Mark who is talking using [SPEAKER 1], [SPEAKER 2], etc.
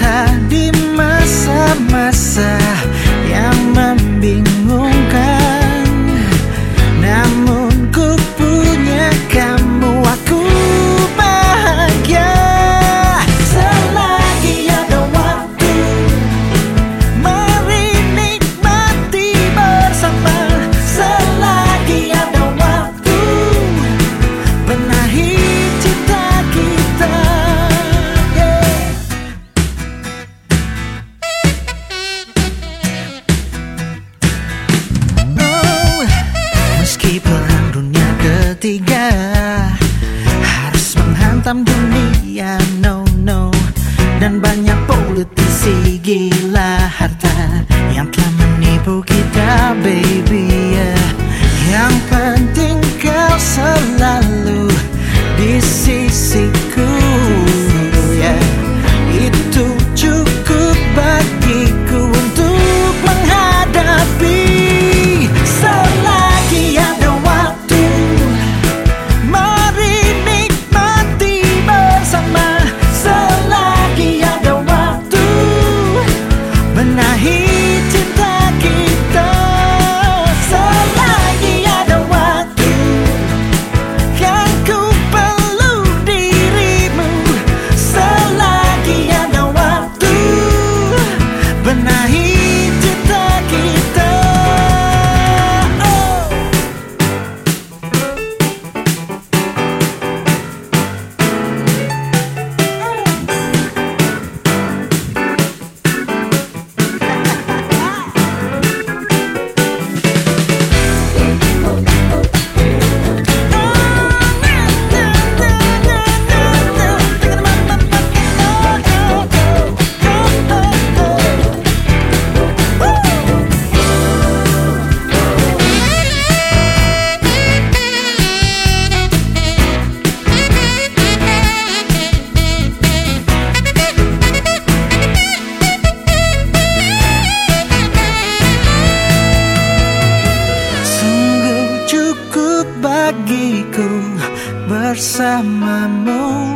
[SPEAKER 1] 다리만 ketiga. Harus menghantam dunia No no. Dan banyak politisi gila harta Yang telah menipu kita baby. not here. bersamamu.